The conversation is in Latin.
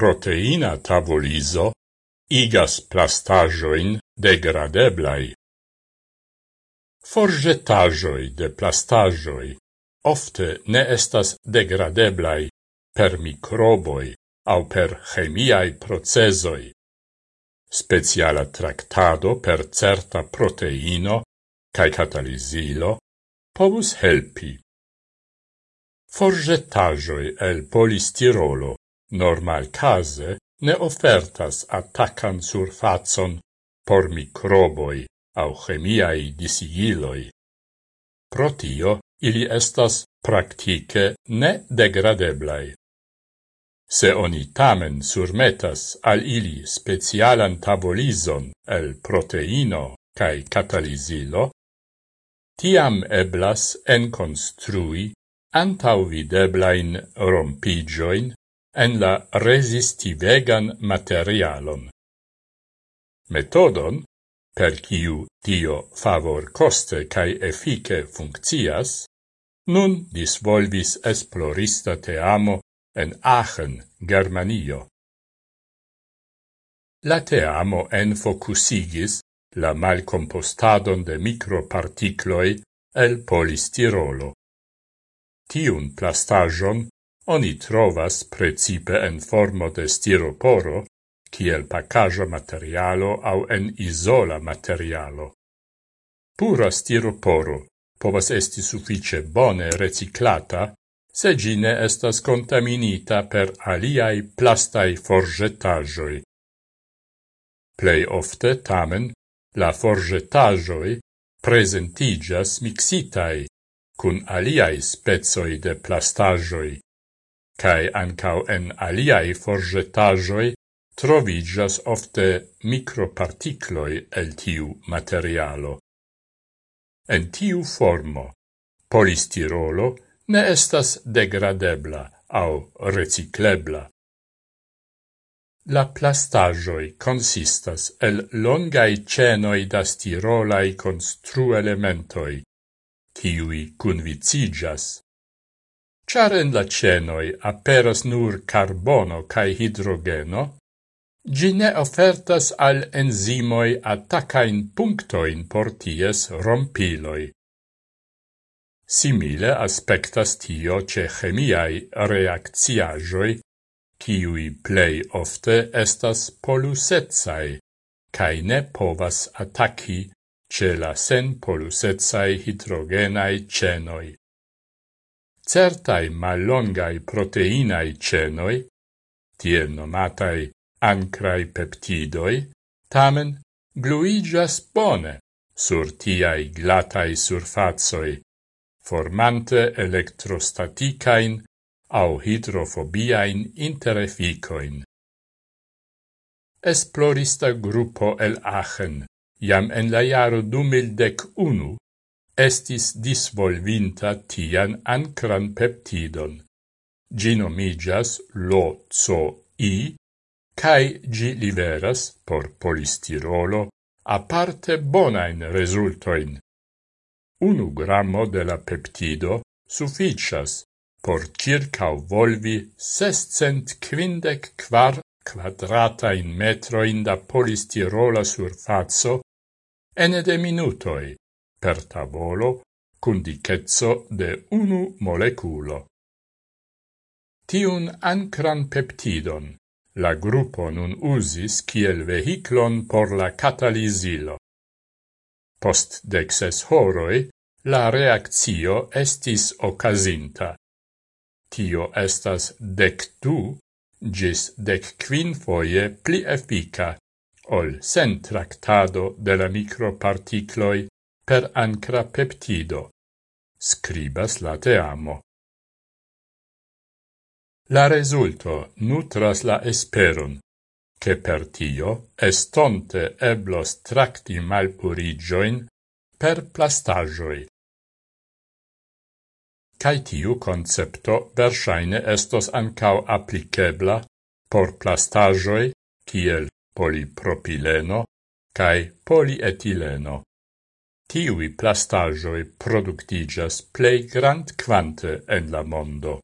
proteina tavolizo igas plastajoin degradeblai. Forgetajoi de plastajoi ofte ne estas degradeblai per microboi au per chemiai procesoi. Speciala tractado per certa proteino cae catalizilo povus helpi. Forgetajoi el polistirolo normal case ne ofertas attacan surfazon por microboi au chemiai disigiloi. Pro tio, ili estas praktike ne degradeblai. Se oni tamen surmetas al ili specialan tabolizon el proteino cae catalizilo, tiam eblas enconstrui antaŭvideblain rompigioin en la resistivegan materialon. Metodon, per kiu tio favor coste cae efike funccias, nun disvolvis esplorista teamo en Aachen, Germanio. La teamo en focusigis la malcompostadon de microparticloi el polistirolo. Tiun plastajon oni trovas precipe en formo de stiroporo, kiel pacaja materialo au en isola materialo. Pura stiroporo povas esti suffice bone reciclata, se gine estas contaminita per aliai plastai forgetajoi. Plei ofte, tamen, la forgetajoi presentigas mixitai, cun aliai spezoi de plastajoi cae ancau en aliai forgetajoi trovigas ofte microparticloi el tiu materialo. En tiu formo, polistirolo ne estas degradebla au reciclebla. La plastajoi consistas el longai cenoi da stirolai construelementoi, kiui convicigas Char en la cenoi aperas nur carbono cae hidrogeno, gi ne ofertas al enzimoi attacain punctoin por ties rompiloi. Simile aspectas tio ce chemiai reacciagioi, ciui plei ofte estas polusetsai, cae ne povas attaci ce la sen polusetsai hidrogenai cenoi certai mallongai proteinae cenoi, tie nomatai ancrai peptidoi, tamen gluigas bone sur tiai glatai surfazoi, formante electrostaticain au hidrofobiain intereficoin. Esplorista gruppo el Aachen, jam en la jaro 2011, estis disvolvinta tian ancran peptidon. Gi nomigas i, cae gi liveras por polistirolo aparte bonain resultoin. Unu grammo de la peptido sufficias por circa volvi 654 quadrata in metro in da polistirola surfazzo ene de minutoi, per tavolo cun dicezzo de unu moleculo. Tiun ancran peptidon la gruppo nun usis kiel vehiclon por la catalisilo. Post dexes horoi la reaccio estis ocasinta. Tio estas dec du gis dec quin foie pli effica ol sen tractado de la microparticloi per ancra peptido. Scribas la teamo. La resulto nutras la esperon, che per tio estonte eblos tracti malpurigioin per plastagioi. Cai tiu concepto versaine estos ancau applicebla por plastagioi kiel polipropileno cae polietileno. Tiui plastagioi productigas plei grand quante en la mondo.